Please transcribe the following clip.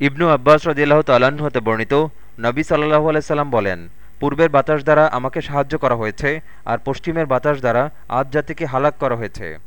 ইবনু আব্বাস রদিল্লাহ তালাহ হতে বর্ণিত, নবী সাল্লাহ আলাইসাল্লাম বলেন, পূর্বের বাতাস দ্বারা আমাকে সাহায্য করা হয়েছে, আর পশ্চিমের বাতাস দ্বারা আজ জাতিকে হালাক করা হয়েছে।